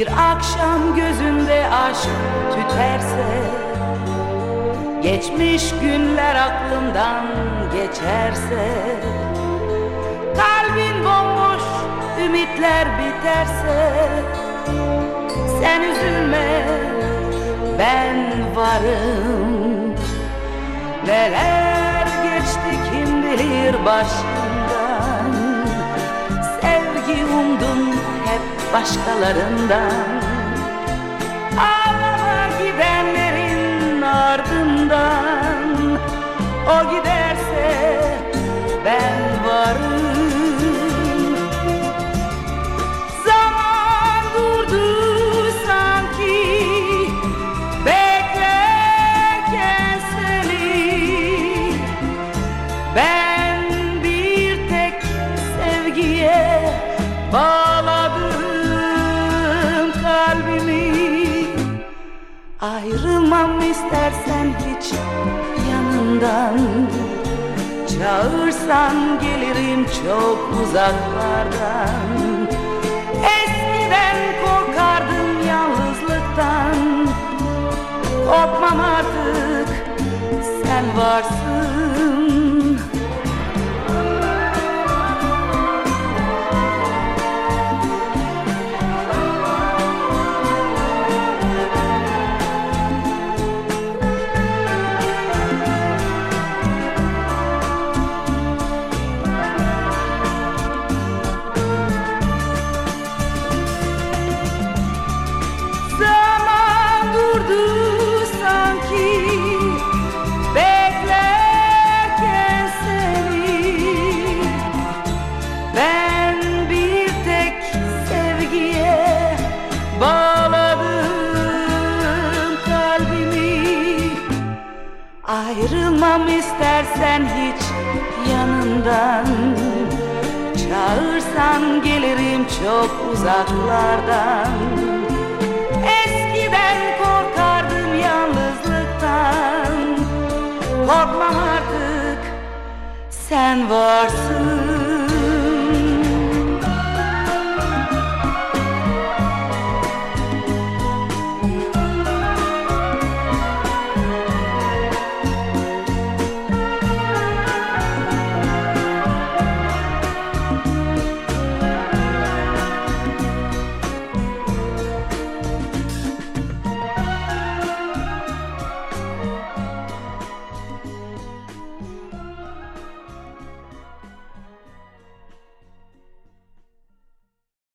Akşam gözünde aşk tüterse Geçmiş günler aklımdan geçerse Kalbin bomboş ümitler biterse Sen üzülme ben varım. Neler geçti kim bilir başından başkalarından. Ağlama gidenlerin ardından. O giderse ben varım. Zaman durdu sanki Beklerken seni. Ben bir tek sevgiye bağladım Ayrılmam istersen hiç yanından. Çağırsan gelirim çok uzaklardan. Eskiden Ayrılmam istersen hiç yanından Çağırsan gelirim çok uzaklardan. Eskiden korkardım yalnızlıktan. Korkmam artık sen varsın